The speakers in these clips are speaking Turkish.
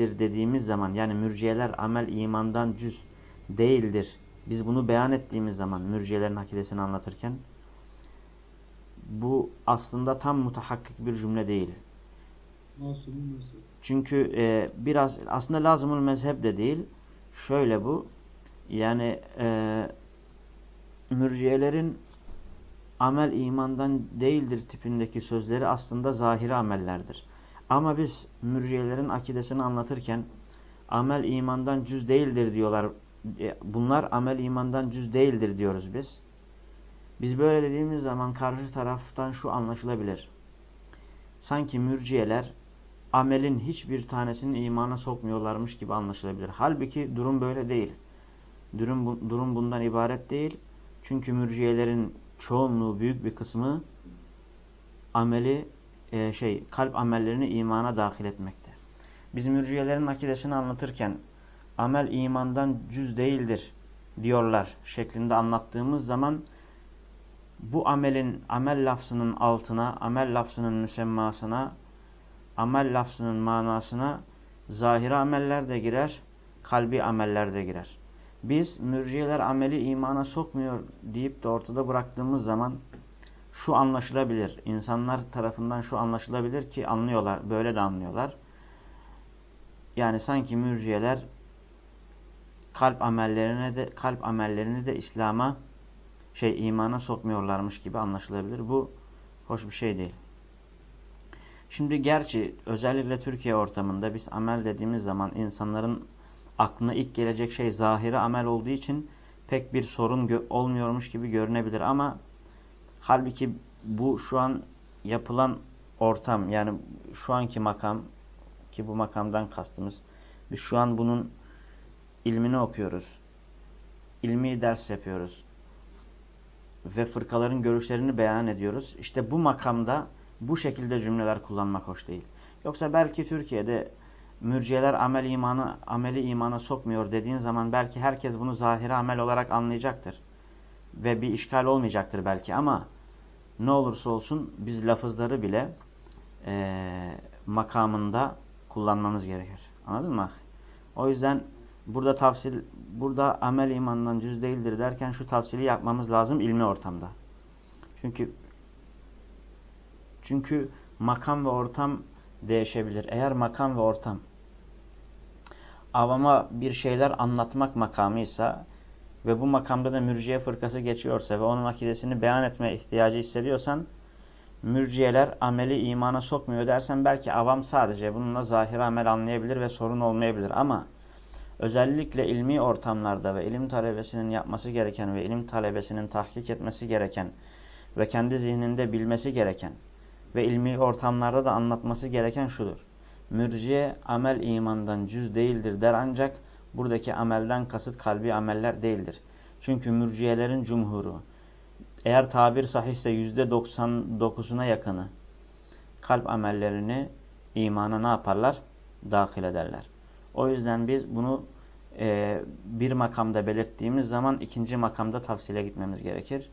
değildir dediğimiz zaman yani mürciyeler amel imandan cüz değildir. Biz bunu beyan ettiğimiz zaman mürciyelerin akidesini anlatırken bu aslında tam mutahakkik bir cümle değil. Nasıl? Nasıl? Çünkü e, biraz aslında lazımul mezhep de değil. Şöyle bu. Yani e, mürciyelerin amel imandan değildir tipindeki sözleri aslında zahiri amellerdir. Ama biz mürciyelerin akidesini anlatırken amel imandan cüz değildir diyorlar. E, bunlar amel imandan cüz değildir diyoruz biz. Biz böyle dediğimiz zaman karşı taraftan şu anlaşılabilir. Sanki mürciyeler amelin hiçbir tanesini imana sokmuyorlarmış gibi anlaşılabilir. Halbuki durum böyle değil. Durum, durum bundan ibaret değil. Çünkü mürciyelerin çoğunluğu, büyük bir kısmı ameli e, şey kalp amellerini imana dahil etmekte. Biz mürciyelerin akidesini anlatırken amel imandan cüz değildir diyorlar şeklinde anlattığımız zaman bu amelin amel lafzının altına, amel lafzının müsemmasına, amel lafzının manasına zahiri ameller de girer, kalbi ameller de girer. Biz mürciyeler ameli imana sokmuyor deyip de ortada bıraktığımız zaman şu anlaşılabilir. İnsanlar tarafından şu anlaşılabilir ki anlıyorlar, böyle de anlıyorlar. Yani sanki mürciyeler kalp amellerine de kalp amellerini de İslam'a şey imana sokmuyorlarmış gibi anlaşılabilir. Bu hoş bir şey değil. Şimdi gerçi özellikle Türkiye ortamında biz amel dediğimiz zaman insanların aklına ilk gelecek şey zahiri amel olduğu için pek bir sorun olmuyormuş gibi görünebilir ama halbuki bu şu an yapılan ortam yani şu anki makam ki bu makamdan kastımız biz şu an bunun ilmini okuyoruz. İlmi ders yapıyoruz. Ve fırkaların görüşlerini beyan ediyoruz. İşte bu makamda bu şekilde cümleler kullanmak hoş değil. Yoksa belki Türkiye'de mürciyeler amel imanı, ameli imana sokmuyor dediğin zaman belki herkes bunu zahiri amel olarak anlayacaktır. Ve bir işgal olmayacaktır belki ama ne olursa olsun biz lafızları bile e, makamında kullanmamız gerekir. Anladın mı? O yüzden burada tavsil, burada amel imandan cüz değildir derken şu tavsili yapmamız lazım ilmi ortamda. Çünkü çünkü makam ve ortam değişebilir. Eğer makam ve ortam avama bir şeyler anlatmak makamıysa ve bu makamda da mürciye fırkası geçiyorsa ve onun akidesini beyan etme ihtiyacı hissediyorsan mürciyeler ameli imana sokmuyor dersen belki avam sadece bununla zahir amel anlayabilir ve sorun olmayabilir ama özellikle ilmi ortamlarda ve ilim talebesinin yapması gereken ve ilim talebesinin tahkik etmesi gereken ve kendi zihninde bilmesi gereken ve ilmi ortamlarda da anlatması gereken şudur. Mürciye amel imandan cüz değildir der ancak buradaki amelden kasıt kalbi ameller değildir. Çünkü mürciyelerin cumhuru eğer tabir sahihse %99'una yakını kalp amellerini imana ne yaparlar? Dahil ederler. O yüzden biz bunu e, bir makamda belirttiğimiz zaman ikinci makamda tavsile gitmemiz gerekir.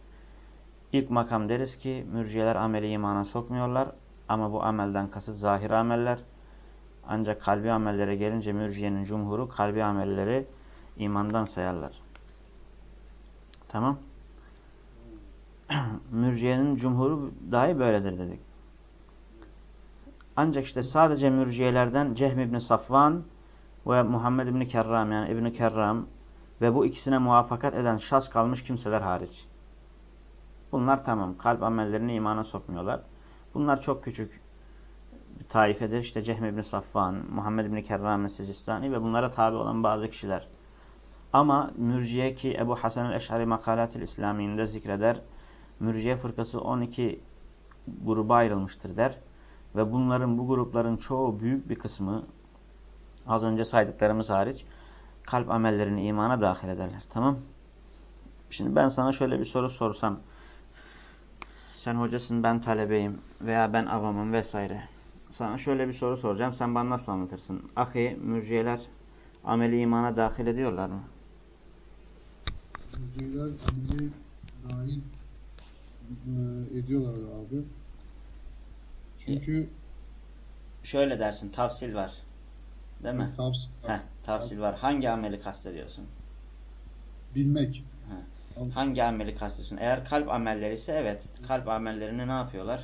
İlk makam deriz ki mürciyeler ameli imana sokmuyorlar ama bu amelden kasıt zahir ameller. Ancak kalbi amellere gelince mürciyenin cumhuru kalbi amelleri imandan sayarlar. Tamam. mürciyenin cumhuru dahi böyledir dedik. Ancak işte sadece mürciyelerden Cehm İbni Safvan ve Muhammed İbni Kerram yani İbni Kerram ve bu ikisine muvaffakat eden şas kalmış kimseler hariç. Bunlar tamam. Kalp amellerini imana sokmuyorlar. Bunlar çok küçük taifedir. İşte Cehm İbni Safvan, Muhammed İbni Kerrame Sizistani ve bunlara tabi olan bazı kişiler. Ama mürciye ki Ebu Hasan el-Eş'ari Makalatil İslami'inde zikreder. Mürciye fırkası 12 gruba ayrılmıştır der. Ve bunların bu grupların çoğu büyük bir kısmı az önce saydıklarımız hariç kalp amellerini imana dahil ederler. Tamam. Şimdi ben sana şöyle bir soru sorsam sen hocasın ben talebeyim veya ben avamım vesaire. Sana şöyle bir soru soracağım. Sen bana nasıl anlatırsın? Ahi, mürciyeler ameli imana dahil ediyorlar mı? Mürciyeler ameli dahil e, ediyorlar abi. Çünkü şöyle dersin tavsil var. Değil mi? Tavsiye. Heh, tavsil var. Hangi ameli kastediyorsun? Bilmek. Heh. Hangi ameli kastediyorsun? Eğer kalp amelleri ise evet. Kalp amellerini ne yapıyorlar?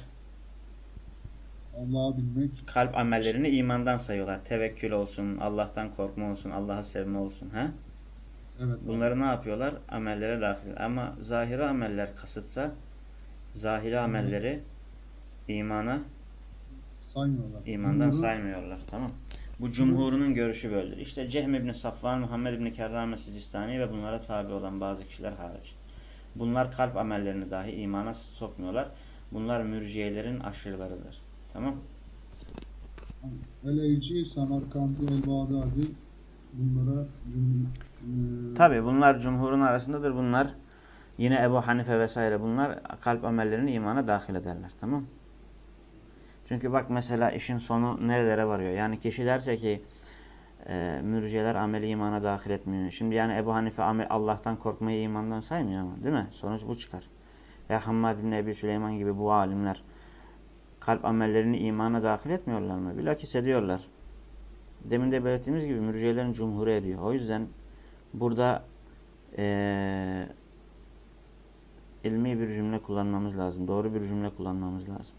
Allah'ı bilmek. Kalp amellerini imandan sayıyorlar. Tevekkül olsun, Allah'tan korkma olsun, Allah'a sevme olsun. He? Evet. abi. Bunları ne yapıyorlar? Amellere dahil. Ama zahiri ameller kasıtsa zahiri amelleri imana Saymıyorlar. imandan Cumhur'un- saymıyorlar. Tamam. Bu cumhurunun görüşü böyledir. İşte Cehm ibn Safvan, Muhammed ibn Kerrame Sicistani ve bunlara tabi olan bazı kişiler hariç. Bunlar kalp amellerini dahi imana sokmuyorlar. Bunlar mürciyelerin aşırılarıdır. Tamam. El-Erici, Samarkandi, El-Bağdadi bunlara cumhur, e, Tabi bunlar cumhurun arasındadır. Bunlar yine Ebu Hanife vesaire bunlar kalp amellerini imana dahil ederler. Tamam Çünkü bak mesela işin sonu nerelere varıyor. Yani kişi derse ki e, mürciyeler ameli imana dahil etmiyor. Şimdi yani Ebu Hanife amel, Allah'tan korkmayı imandan saymıyor ama değil mi? Sonuç bu çıkar. Ya Hammad bin Ebi Süleyman gibi bu alimler kalp amellerini imana dahil etmiyorlar mı? Bilakis ediyorlar. Demin de belirttiğimiz gibi mürciyelerin cumhuru ediyor. O yüzden burada ee, ilmi bir cümle kullanmamız lazım. Doğru bir cümle kullanmamız lazım.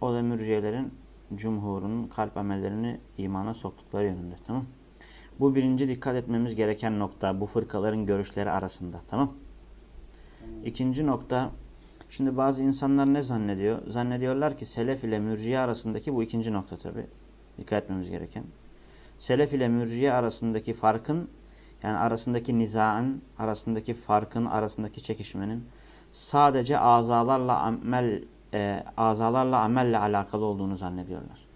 O da mürciyelerin cumhurunun kalp amellerini imana soktukları yönünde. Tamam Bu birinci dikkat etmemiz gereken nokta bu fırkaların görüşleri arasında. Tamam İkinci nokta şimdi bazı insanlar ne zannediyor? Zannediyorlar ki selef ile mürciye arasındaki bu ikinci nokta tabi. Dikkat etmemiz gereken. Selef ile mürciye arasındaki farkın yani arasındaki nizaan, arasındaki farkın, arasındaki çekişmenin sadece azalarla amel e, azalarla amelle alakalı olduğunu zannediyorlar.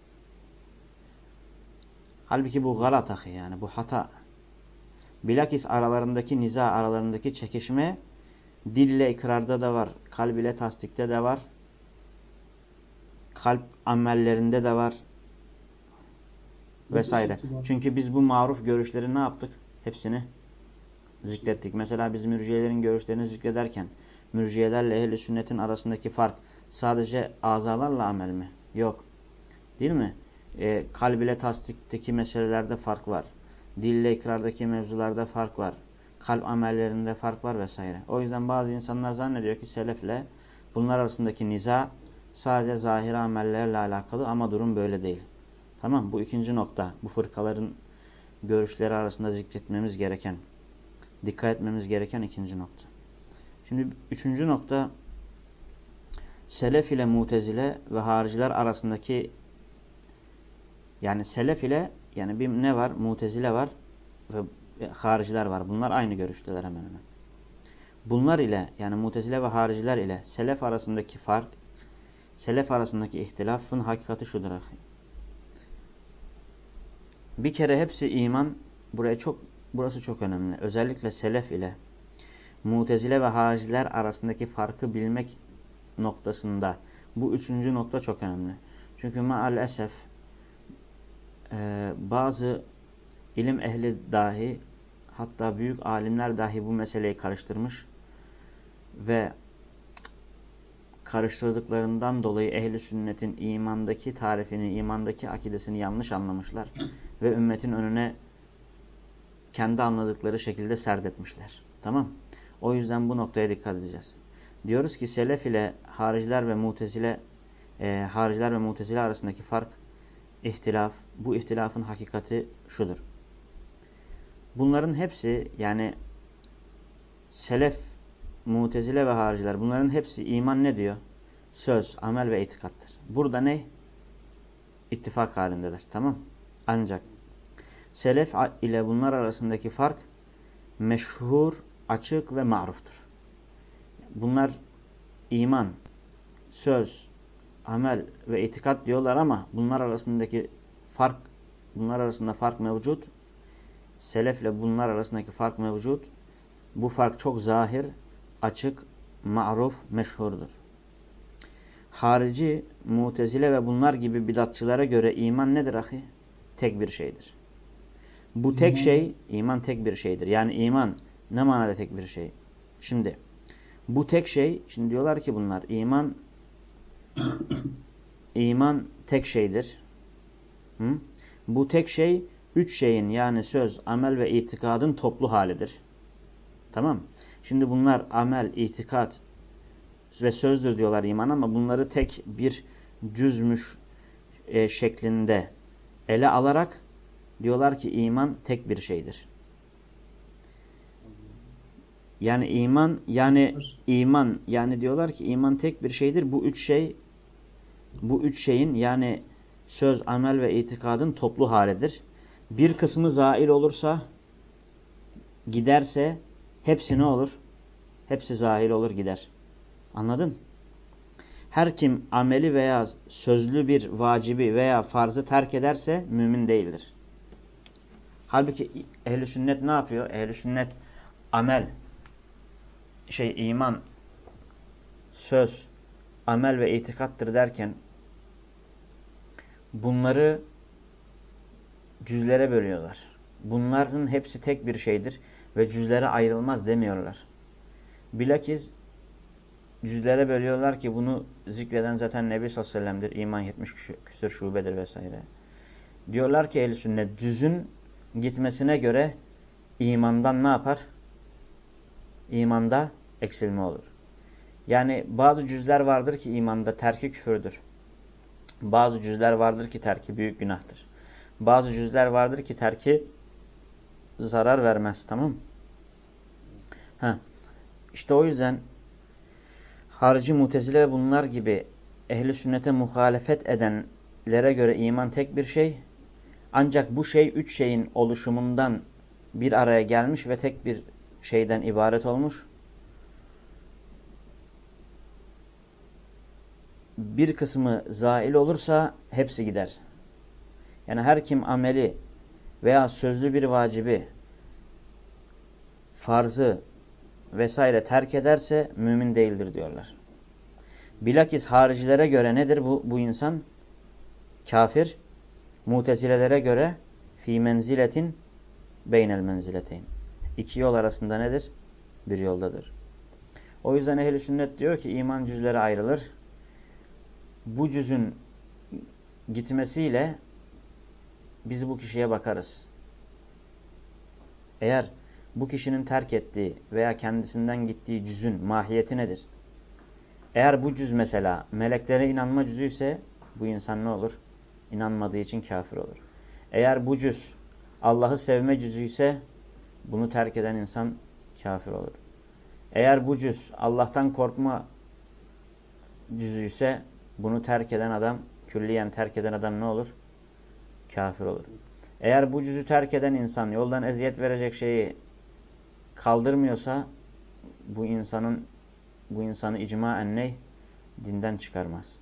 Halbuki bu galat yani bu hata. Bilakis aralarındaki niza, aralarındaki çekişme dille ikrarda da var, kalb ile tasdikte de var, kalp amellerinde de var vesaire. Çünkü biz bu maruf görüşleri ne yaptık? Hepsini zikrettik. Mesela biz mürciyelerin görüşlerini zikrederken mürciyelerle ehl sünnetin arasındaki fark sadece azalarla amel mi? Yok. Değil mi? E, kalb ile tasdikteki meselelerde fark var. Dille ikrardaki mevzularda fark var. Kalp amellerinde fark var vesaire. O yüzden bazı insanlar zannediyor ki selefle bunlar arasındaki niza sadece zahir amellerle alakalı ama durum böyle değil. Tamam bu ikinci nokta. Bu fırkaların görüşleri arasında zikretmemiz gereken, dikkat etmemiz gereken ikinci nokta. Şimdi üçüncü nokta selef ile mutezile ve hariciler arasındaki yani selef ile yani bir ne var? Mutezile var ve hariciler var. Bunlar aynı görüşteler hemen hemen. Bunlar ile yani mutezile ve hariciler ile selef arasındaki fark selef arasındaki ihtilafın hakikati şudur. Bir kere hepsi iman buraya çok burası çok önemli. Özellikle selef ile mutezile ve hariciler arasındaki farkı bilmek noktasında bu üçüncü nokta çok önemli. Çünkü maalesef e, bazı ilim ehli dahi hatta büyük alimler dahi bu meseleyi karıştırmış ve karıştırdıklarından dolayı ehli sünnetin imandaki tarifini, imandaki akidesini yanlış anlamışlar ve ümmetin önüne kendi anladıkları şekilde serdetmişler. Tamam? O yüzden bu noktaya dikkat edeceğiz. Diyoruz ki selef ile hariciler ve mutezile e, hariciler ve mutezile arasındaki fark ihtilaf. Bu ihtilafın hakikati şudur. Bunların hepsi yani selef, mutezile ve hariciler bunların hepsi iman ne diyor? Söz, amel ve itikattır. Burada ne? İttifak halindeler. Tamam Ancak selef ile bunlar arasındaki fark meşhur, açık ve maruftur. Bunlar iman, söz, amel ve itikat diyorlar ama bunlar arasındaki fark, bunlar arasında fark mevcut. Selefle bunlar arasındaki fark mevcut. Bu fark çok zahir, açık, maruf, meşhurdur. Harici, mutezile ve bunlar gibi bidatçılara göre iman nedir ahi? Tek bir şeydir. Bu tek şey, iman tek bir şeydir. Yani iman ne manada tek bir şey? Şimdi bu tek şey, şimdi diyorlar ki bunlar iman iman tek şeydir. Hı? Bu tek şey üç şeyin yani söz, amel ve itikadın toplu halidir. Tamam Şimdi bunlar amel, itikat ve sözdür diyorlar iman ama bunları tek bir cüzmüş e, şeklinde ele alarak diyorlar ki iman tek bir şeydir. Yani iman yani iman yani diyorlar ki iman tek bir şeydir. Bu üç şey bu üç şeyin yani söz, amel ve itikadın toplu halidir. Bir kısmı zail olursa giderse hepsi ne olur? Hepsi zahil olur gider. Anladın? Her kim ameli veya sözlü bir vacibi veya farzı terk ederse mümin değildir. Halbuki ehli sünnet ne yapıyor? Ehli sünnet amel, şey iman, söz, amel ve itikattır derken bunları cüzlere bölüyorlar. Bunların hepsi tek bir şeydir ve cüzlere ayrılmaz demiyorlar. Bilakis cüzlere bölüyorlar ki bunu zikreden zaten Nebi sallallahu aleyhi ve sellem'dir. İman 70 küsur şubedir vesaire. Diyorlar ki ehl sünnet cüzün gitmesine göre imandan ne yapar? İmanda eksilme olur. Yani bazı cüzler vardır ki imanda terki küfürdür. Bazı cüzler vardır ki terki büyük günahtır. Bazı cüzler vardır ki terki zarar vermez. Tamam mı? İşte o yüzden harici mutezile bunlar gibi ehli sünnete muhalefet edenlere göre iman tek bir şey. Ancak bu şey üç şeyin oluşumundan bir araya gelmiş ve tek bir şeyden ibaret olmuş. Bir kısmı zail olursa hepsi gider. Yani her kim ameli veya sözlü bir vacibi, farzı vesaire terk ederse mümin değildir diyorlar. Bilakis haricilere göre nedir bu, bu insan? Kafir. Mutezilelere göre fi menziletin beynel menzileteyn. İki yol arasında nedir? Bir yoldadır. O yüzden ehl sünnet diyor ki iman cüzleri ayrılır. Bu cüzün gitmesiyle biz bu kişiye bakarız. Eğer bu kişinin terk ettiği veya kendisinden gittiği cüzün mahiyeti nedir? Eğer bu cüz mesela meleklere inanma cüzü ise bu insan ne olur? İnanmadığı için kafir olur. Eğer bu cüz Allah'ı sevme cüzü ise bunu terk eden insan kafir olur. Eğer bu cüz Allah'tan korkma cüzü ise bunu terk eden adam, külliyen terk eden adam ne olur? Kafir olur. Eğer bu cüzü terk eden insan yoldan eziyet verecek şeyi kaldırmıyorsa bu insanın bu insanı icmaen ne? Dinden çıkarmaz.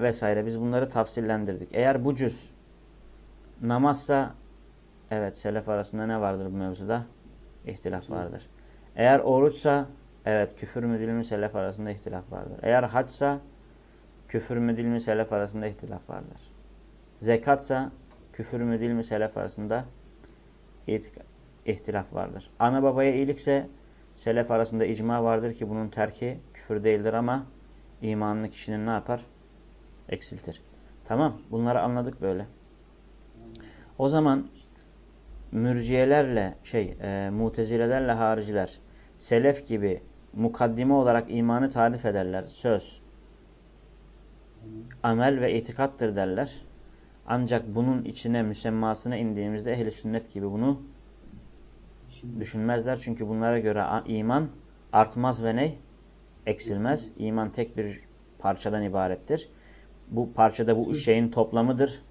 Vesaire. Biz bunları tafsillendirdik. Eğer bu cüz namazsa evet selef arasında ne vardır bu mevzuda? İhtilaf vardır. Eğer oruçsa evet küfür mü dil mi selef arasında ihtilaf vardır. Eğer haçsa küfür mü dil mi selef arasında ihtilaf vardır. Zekatsa küfür mü dil mi selef arasında ihtilaf vardır. Ana babaya iyilikse selef arasında icma vardır ki bunun terki küfür değildir ama imanlı kişinin ne yapar? Eksiltir. Tamam bunları anladık böyle. O zaman mürciyelerle şey e, mutezilelerle hariciler selef gibi mukaddime olarak imanı tarif ederler. Söz, amel ve itikattır derler. Ancak bunun içine müsemmasına indiğimizde ehli sünnet gibi bunu düşünmezler. Çünkü bunlara göre iman artmaz ve ne? Eksilmez. İman tek bir parçadan ibarettir. Bu parçada bu şeyin toplamıdır.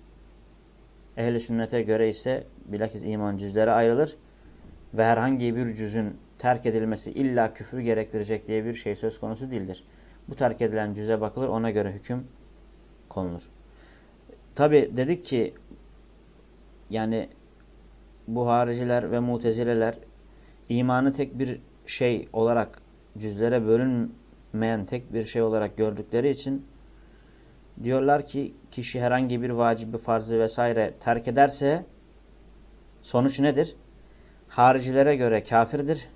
Ehli sünnete göre ise bilakis iman cüzlere ayrılır. Ve herhangi bir cüzün terk edilmesi illa küfür gerektirecek diye bir şey söz konusu değildir. Bu terk edilen cüze bakılır ona göre hüküm konulur. Tabi dedik ki yani bu hariciler ve mutezileler imanı tek bir şey olarak cüzlere bölünmeyen tek bir şey olarak gördükleri için diyorlar ki kişi herhangi bir vacibi farzı vesaire terk ederse sonuç nedir? Haricilere göre kafirdir.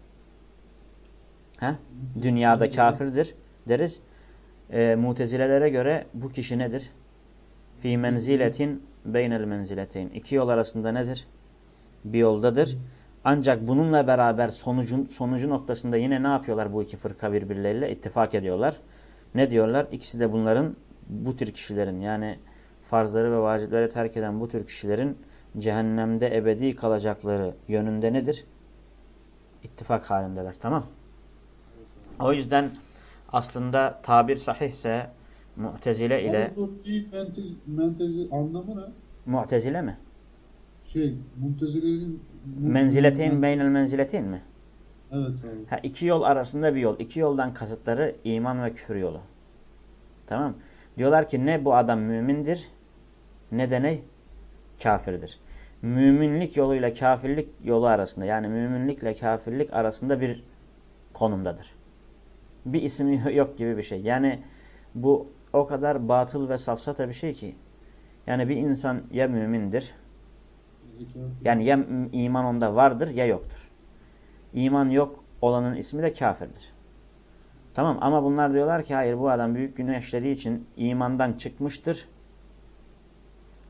He? Dünyada kafirdir deriz. E, mutezilelere göre bu kişi nedir? Fi menziletin beynel menzileteyn. İki yol arasında nedir? Bir yoldadır. Ancak bununla beraber sonucun, sonucu noktasında yine ne yapıyorlar bu iki fırka birbirleriyle? ittifak ediyorlar. Ne diyorlar? İkisi de bunların bu tür kişilerin yani farzları ve vacipleri terk eden bu tür kişilerin cehennemde ebedi kalacakları yönünde nedir? İttifak halindeler. Tamam. O yüzden aslında tabir sahihse Mu'tezile ile mentezi, mentezi anlamı ne? Mu'tezile mi? Şey, Mu'tezilerin menzileteyn beynel menzileteyn mi? Evet abi. Ha, iki yol arasında bir yol. İki yoldan kasıtları iman ve küfür yolu. Tamam Diyorlar ki ne bu adam mümindir ne de ne? Kafirdir. Müminlik yoluyla kafirlik yolu arasında yani müminlikle kafirlik arasında bir konumdadır. Bir ismi yok gibi bir şey. Yani bu o kadar batıl ve safsata bir şey ki. Yani bir insan ya mümindir yani ya iman onda vardır ya yoktur. İman yok olanın ismi de kafirdir. Tamam ama bunlar diyorlar ki hayır bu adam büyük günah işlediği için imandan çıkmıştır.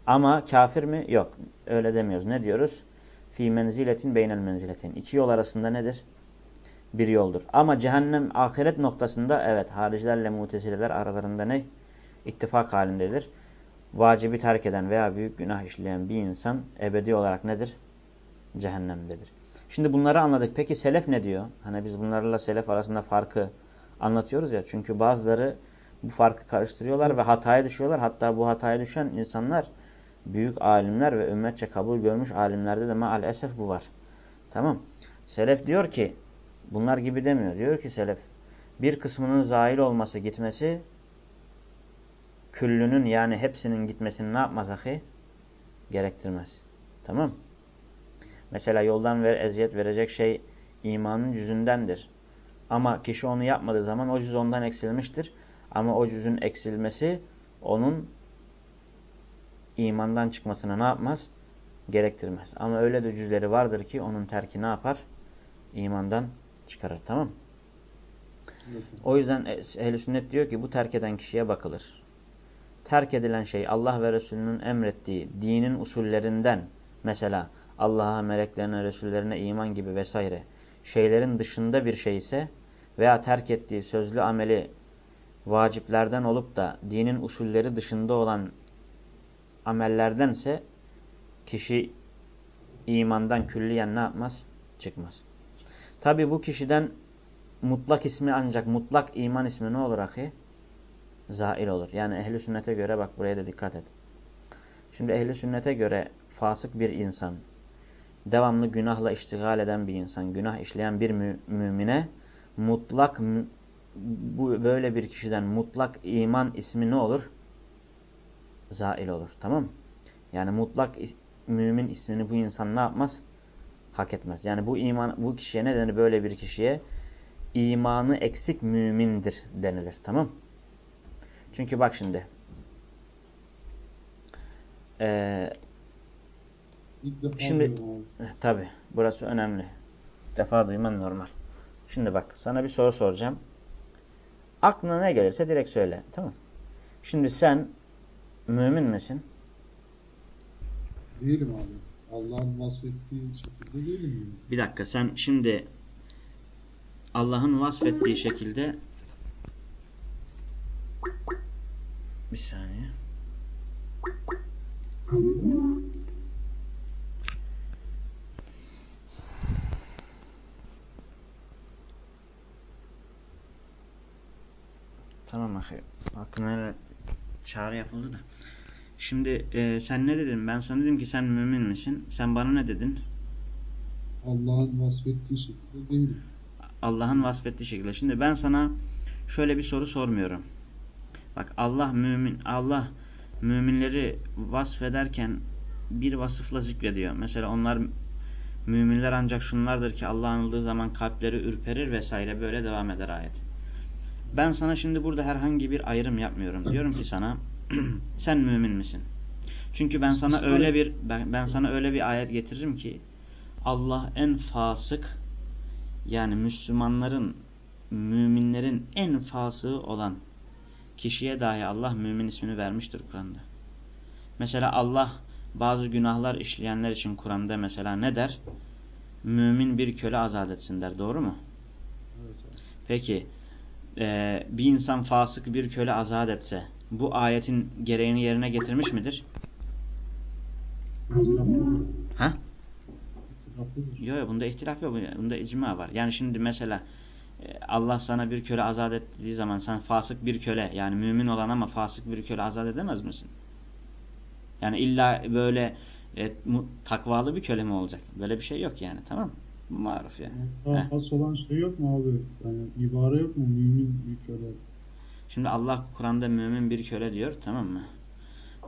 Ama kafir mi? Yok. Öyle demiyoruz. Ne diyoruz? Fi menziletin beynel menziletin. İki yol arasında nedir? Bir yoldur. Ama cehennem ahiret noktasında evet haricilerle mutezileler aralarında ne? İttifak halindedir. Vacibi terk eden veya büyük günah işleyen bir insan ebedi olarak nedir? Cehennemdedir. Şimdi bunları anladık. Peki selef ne diyor? Hani biz bunlarla selef arasında farkı anlatıyoruz ya. Çünkü bazıları bu farkı karıştırıyorlar ve hataya düşüyorlar. Hatta bu hataya düşen insanlar büyük alimler ve ümmetçe kabul görmüş alimlerde de maalesef bu var. Tamam. Selef diyor ki bunlar gibi demiyor. Diyor ki Selef bir kısmının zahil olması gitmesi küllünün yani hepsinin gitmesini ne yapmaz ahi? Gerektirmez. Tamam. Mesela yoldan ver, eziyet verecek şey imanın yüzündendir. Ama kişi onu yapmadığı zaman o cüz ondan eksilmiştir. Ama o cüzün eksilmesi onun imandan çıkmasına ne yapmaz? Gerektirmez. Ama öyle de cüzleri vardır ki onun terki ne yapar? İmandan çıkarır. Tamam O yüzden ehl sünnet diyor ki bu terk eden kişiye bakılır. Terk edilen şey Allah ve Resulünün emrettiği dinin usullerinden mesela Allah'a, meleklerine, Resullerine iman gibi vesaire şeylerin dışında bir şey ise veya terk ettiği sözlü ameli vaciplerden olup da dinin usulleri dışında olan amellerdense kişi imandan külliyen ne yapmaz? Çıkmaz. Tabi bu kişiden mutlak ismi ancak mutlak iman ismi ne olur ahi? Zail olur. Yani ehli sünnete göre bak buraya da dikkat et. Şimdi ehli sünnete göre fasık bir insan, devamlı günahla iştigal eden bir insan, günah işleyen bir mü mümine mutlak bu böyle bir kişiden mutlak iman ismi ne olur? Zail olur. Tamam Yani mutlak mümin ismini bu insan ne yapmaz? Hak etmez. Yani bu iman bu kişiye ne denir böyle bir kişiye? imanı eksik mümindir denilir. Tamam Çünkü bak şimdi. Ee, şimdi tabi burası önemli. defa duyman normal. Şimdi bak sana bir soru soracağım. Aklına ne gelirse direkt söyle. Tamam Şimdi sen mümin misin? Değilim abi. Allah'ın vasfettiği şekilde değilim. Bir dakika sen şimdi Allah'ın vasfettiği şekilde bir saniye. Tamam ahi. Aklına çağrı yapıldı da. Şimdi e, sen ne dedin? Ben sana dedim ki sen mümin misin? Sen bana ne dedin? Allah'ın vasfettiği şekilde değil. Allah'ın vasfettiği şekilde. Şimdi ben sana şöyle bir soru sormuyorum. Bak Allah mümin, Allah müminleri vasfederken bir vasıfla zikrediyor. Mesela onlar müminler ancak şunlardır ki Allah anıldığı zaman kalpleri ürperir vesaire böyle devam eder ayet. Ben sana şimdi burada herhangi bir ayrım yapmıyorum. Diyorum ki sana sen mümin misin? Çünkü ben sana öyle bir ben, ben sana öyle bir ayet getiririm ki Allah en fasık yani Müslümanların müminlerin en fasığı olan kişiye dahi Allah mümin ismini vermiştir Kur'an'da. Mesela Allah bazı günahlar işleyenler için Kur'an'da mesela ne der? Mümin bir köle azat etsin der. Doğru mu? Evet. Peki e, bir insan fasık bir köle azat etse bu ayetin gereğini yerine getirmiş midir? Ha? Yok yok bunda ihtilaf yok. Bunda icma var. Yani şimdi mesela e, Allah sana bir köle azat et dediği zaman sen fasık bir köle yani mümin olan ama fasık bir köle azat edemez misin? Yani illa böyle e, mu- takvalı bir köle mi olacak? Böyle bir şey yok yani tamam mı? Maruf yani. Has olan şey yok mu abi? Yani ibare yok mu? Mümin bir köle. Şimdi Allah Kur'an'da mümin bir köle diyor tamam mı?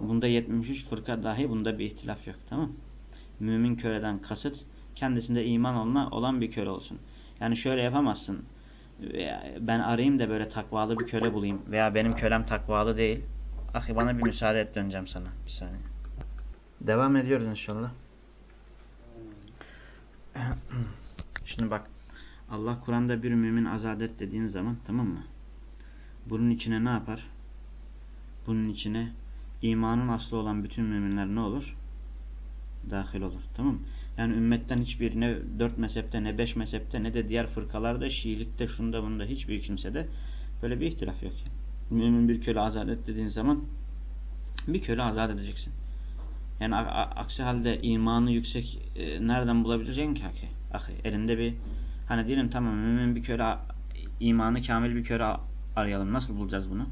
Bunda 73 fırka dahi bunda bir ihtilaf yok tamam? Mümin köleden kasıt kendisinde iman olan, olan bir köle olsun. Yani şöyle yapamazsın. Ben arayayım da böyle takvalı bir köle bulayım. Veya benim kölem takvalı değil. Ahi bana bir müsaade et döneceğim sana. Bir saniye. Devam ediyoruz inşallah. Şimdi bak. Allah Kur'an'da bir mümin azat et dediğin zaman tamam mı? Bunun içine ne yapar? Bunun içine imanın aslı olan bütün müminler ne olur? Dahil olur. Tamam mı? Yani ümmetten hiçbir ne dört mezhepte ne beş mezhepte ne de diğer fırkalarda Şiilikte şunda bunda hiçbir kimsede böyle bir ihtilaf yok. Yani. Mümin bir köle azat et dediğin zaman bir köle azat edeceksin. Yani aksi halde imanı yüksek e, nereden bulabileceksin ki? Ahi? Elinde bir hani diyelim tamam mümin bir köle imanı kamil bir köle arayalım. Nasıl bulacağız bunu?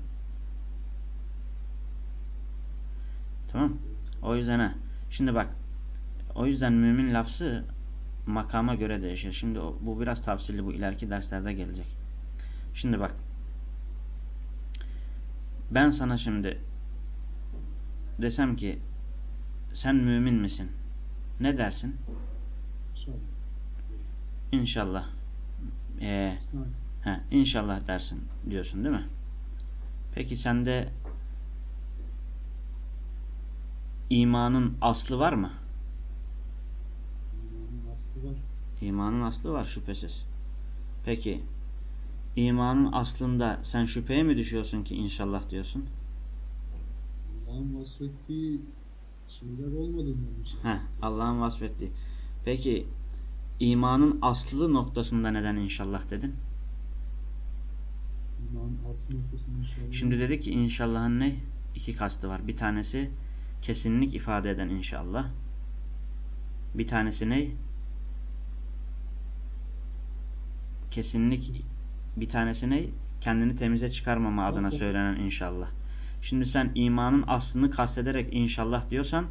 Tamam. O yüzden ha. Şimdi bak. O yüzden mümin lafzı makama göre değişir. Şimdi bu biraz tavsiyeli bu ileriki derslerde gelecek. Şimdi bak. Ben sana şimdi desem ki sen mümin misin? Ne dersin? İnşallah. Ee. He, inşallah dersin diyorsun değil mi? Peki sende imanın aslı var mı? İmanın aslı var. İmanın aslı var şüphesiz. Peki imanın aslında sen şüpheye mi düşüyorsun ki inşallah diyorsun? Allah'ın vasfettiği şeyler olmadı mı Allah'ın vasfettiği. Peki imanın aslı noktasında neden inşallah dedin? İmanın aslı noktasını inşallah. Şimdi dedi ki inşallahın ne? İki kastı var. Bir tanesi kesinlik ifade eden inşallah. Bir tanesi ne? Kesinlik bir tanesi ne? Kendini temize çıkarmama adına söylenen inşallah. Şimdi sen imanın aslını kastederek inşallah diyorsan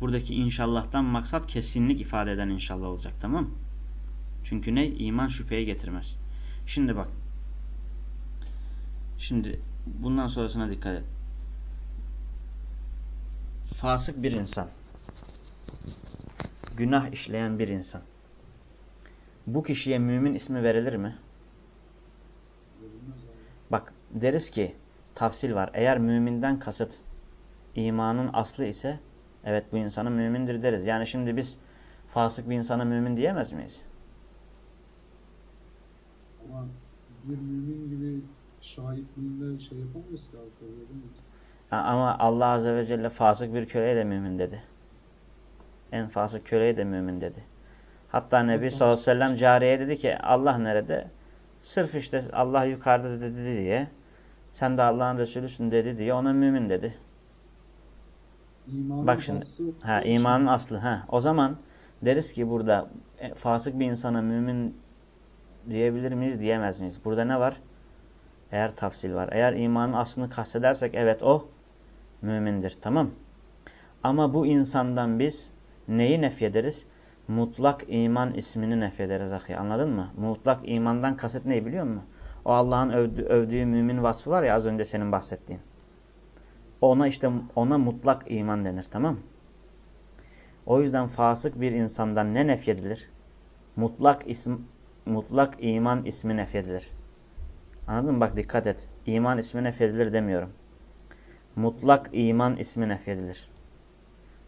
buradaki inşallah'tan maksat kesinlik ifade eden inşallah olacak tamam mı? Çünkü ne? İman şüpheye getirmez. Şimdi bak. Şimdi bundan sonrasına dikkat et. Fasık bir insan. Günah işleyen bir insan. Bu kişiye mümin ismi verilir mi? Bak deriz ki tafsil var. Eğer müminden kasıt imanın aslı ise evet bu insana mümindir deriz. Yani şimdi biz fasık bir insana mümin diyemez miyiz? Ama bir mümin gibi şahitliğinde şey yapamayız ki. Kabul edemeyiz. Ha, Ama Allah Azze ve Celle fasık bir köleye de mümin dedi. En fasık köleye de mümin dedi. Hatta Nebi Hatta- sallallahu aleyhi ve sellem cariyeye dedi ki Allah nerede? Sırf işte Allah yukarıda dedi diye sen de Allah'ın Resulüsün dedi diye ona mümin dedi. İmanın Bak şimdi. aslı Ha imanın aslı. Ha o zaman deriz ki burada e, fasık bir insana mümin diyebilir miyiz diyemez miyiz? Burada ne var? Eğer tafsil var. Eğer imanın aslını kastedersek evet o mümindir. Tamam. Ama bu insandan biz neyi nefyederiz? Mutlak iman ismini nefyederiz ahi. Anladın mı? Mutlak imandan kasıt ne biliyor musun? O Allah'ın övdü, övdüğü mümin vasfı var ya az önce senin bahsettiğin. Ona işte ona mutlak iman denir. Tamam? O yüzden fasık bir insandan ne nefyedilir? Mutlak isim, mutlak iman ismi nefyedilir. Anladın mı? Bak dikkat et. İman ismi nefyedilir demiyorum. Mutlak iman ismi nefyedilir.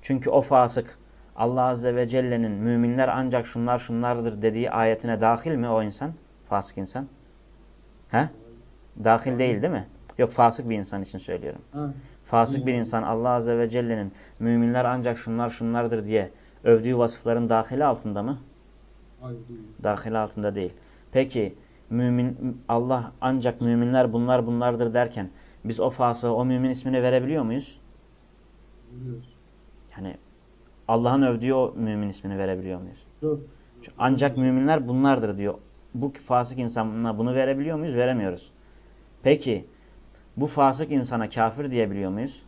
Çünkü o fasık Allah Azze ve Celle'nin müminler ancak şunlar şunlardır dediği ayetine dahil mi o insan? Fasık insan. He? Dahil değil değil mi? Yok fasık bir insan için söylüyorum. Ha, Fasık bir insan Allah Azze ve Celle'nin müminler ancak şunlar şunlardır diye övdüğü vasıfların dahili altında mı? Hayır. Dahili altında değil. Peki mümin Allah ancak müminler bunlar bunlardır derken biz o fasığı o mümin ismini verebiliyor muyuz? Biliyoruz. Yani Allah'ın övdüğü o mümin ismini verebiliyor muyuz? Yok. Ancak müminler bunlardır diyor. Bu fasık insana bunu verebiliyor muyuz? Veremiyoruz. Peki bu fasık insana kafir diyebiliyor muyuz?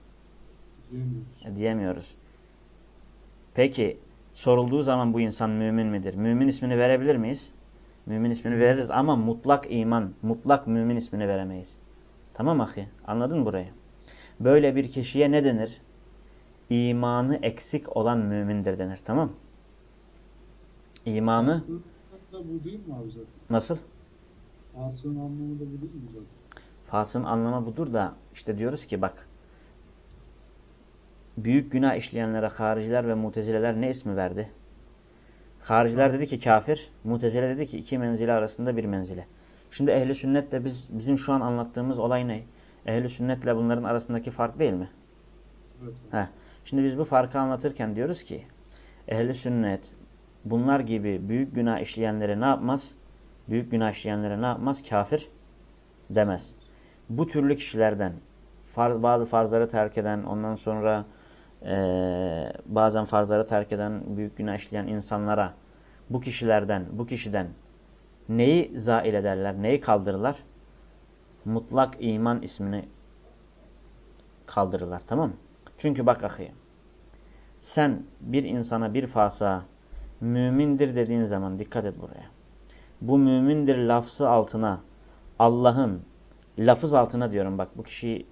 Diyemiyoruz. E, diyemiyoruz. Peki sorulduğu zaman bu insan mümin midir? Mümin ismini verebilir miyiz? Mümin ismini veririz ama mutlak iman, mutlak mümin ismini veremeyiz. Tamam ahi? Anladın burayı? Böyle bir kişiye ne denir? İmanı eksik olan mümindir denir. Tamam İmanı Aslında bu değil mi abi zaten? nasıl? Asının anlamı da bu değil mi zaten? Fasın anlamı budur da işte diyoruz ki bak büyük günah işleyenlere hariciler ve mutezileler ne ismi verdi? Hariciler dedi ki kafir, mutezile dedi ki iki menzile arasında bir menzile. Şimdi ehli sünnetle biz bizim şu an anlattığımız olay ne? Ehli sünnetle bunların arasındaki fark değil mi? Evet. Heh. Şimdi biz bu farkı anlatırken diyoruz ki ehli sünnet bunlar gibi büyük günah işleyenlere ne yapmaz? Büyük günah işleyenlere ne yapmaz? Kafir demez. Bu türlü kişilerden farz, bazı farzları terk eden ondan sonra ee, bazen farzları terk eden büyük günah işleyen insanlara bu kişilerden, bu kişiden neyi zail ederler, neyi kaldırırlar? Mutlak iman ismini kaldırırlar tamam mı? Çünkü bak ahi, sen bir insana bir fasa mümindir dediğin zaman dikkat et buraya. Bu mümindir lafzı altına Allah'ın lafız altına diyorum bak bu kişiye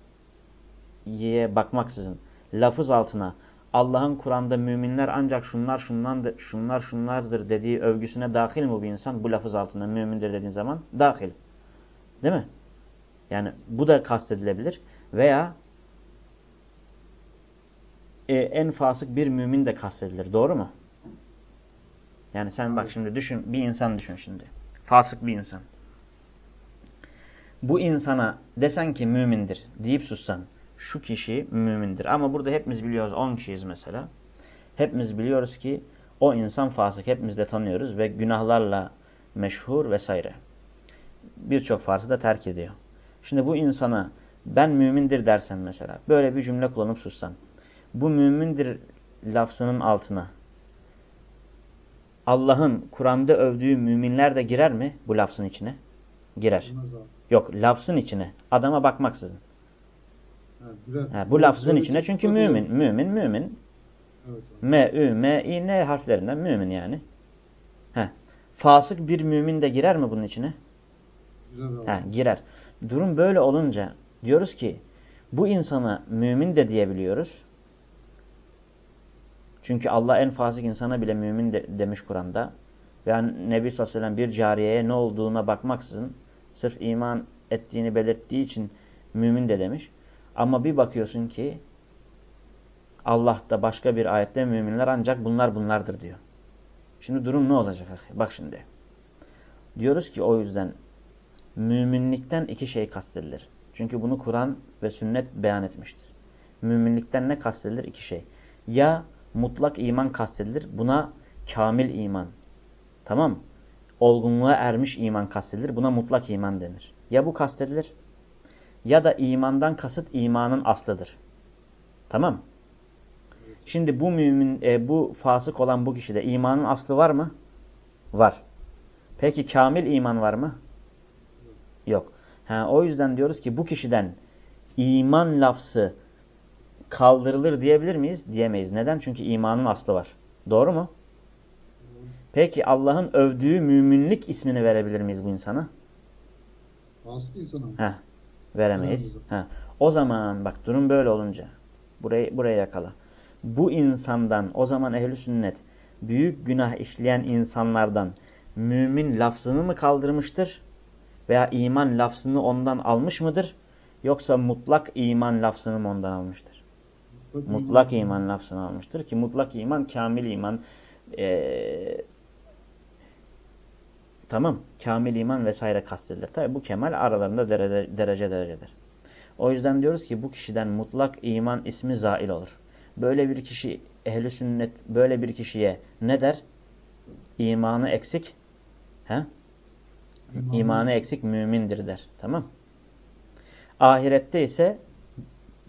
bakmaksızın lafız altına Allah'ın Kur'an'da müminler ancak şunlar şunlar şunlar şunlardır dediği övgüsüne dahil mi bu insan? Bu lafız altında mümindir dediğin zaman dahil. Değil mi? Yani bu da kastedilebilir. Veya e, en fasık bir mümin de kastedilir. Doğru mu? Yani sen bak şimdi düşün, bir insan düşün şimdi. Fasık bir insan. Bu insana desen ki mümindir deyip sussan şu kişi mümindir. Ama burada hepimiz biliyoruz 10 kişiyiz mesela. Hepimiz biliyoruz ki o insan fasık. Hepimiz de tanıyoruz ve günahlarla meşhur vesaire. Birçok farzı da terk ediyor. Şimdi bu insana ben mümindir dersen mesela böyle bir cümle kullanıp sussan. Bu mümindir lafzının altına Allah'ın Kur'an'da övdüğü müminler de girer mi bu lafzın içine? Girer. Yok lafzın içine. Adama bakmaksızın. Ha, bu lafzın içine çünkü mümin, mümin, mümin. Evet, Me, ü, me, i, ne harflerinden mümin yani. Heh. Fasık bir mümin de girer mi bunun içine? Girer. Ha, girer. Durum böyle olunca diyoruz ki bu insana mümin de diyebiliyoruz. Çünkü Allah en fasık insana bile mümin de, demiş Kur'an'da. Yani Nebi sallallahu aleyhi ve sellem bir cariyeye ne olduğuna bakmaksızın sırf iman ettiğini belirttiği için mümin de demiş. Ama bir bakıyorsun ki Allah'ta başka bir ayette müminler ancak bunlar bunlardır diyor. Şimdi durum ne olacak? Bak şimdi. Diyoruz ki o yüzden müminlikten iki şey kastedilir. Çünkü bunu Kur'an ve sünnet beyan etmiştir. Müminlikten ne kastedilir? İki şey. Ya mutlak iman kastedilir. Buna kamil iman. Tamam Olgunluğa ermiş iman kastedilir. Buna mutlak iman denir. Ya bu kastedilir ya da imandan kasıt imanın aslıdır. Tamam Şimdi bu mümin, e, bu fasık olan bu kişide imanın aslı var mı? Var. Peki kamil iman var mı? Yok. Ha, o yüzden diyoruz ki bu kişiden iman lafzı kaldırılır diyebilir miyiz? Diyemeyiz. Neden? Çünkü imanın aslı var. Doğru mu? Peki Allah'ın övdüğü müminlik ismini verebilir miyiz bu insana? Aslı insana mı? Heh. Veremeyiz. Ha. O zaman bak durum böyle olunca burayı buraya yakala. Bu insandan o zaman ehli sünnet büyük günah işleyen insanlardan mümin lafzını mı kaldırmıştır veya iman lafzını ondan almış mıdır yoksa mutlak iman lafzını mı ondan almıştır? Mutlak, iman. lafzını almıştır ki mutlak iman kamil iman ee, Tamam. Kamil iman vesaire kastedilir. Tabi bu kemal aralarında derece, derece derecedir. O yüzden diyoruz ki bu kişiden mutlak iman ismi zail olur. Böyle bir kişi ehli sünnet böyle bir kişiye ne der? İmanı eksik. He? İmanı- İmanı eksik mümindir der. Tamam. Ahirette ise